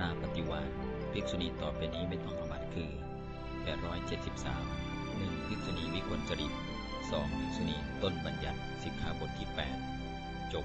นาปฏิวาสภิกษุณีต่อไปนี้ไม่ต้องอบัตคือ 873 1. ภิกษุณีวิกลจริต 2. ภิกษุณีต้นบัญญัติสิกขาบทที่ 8 จบ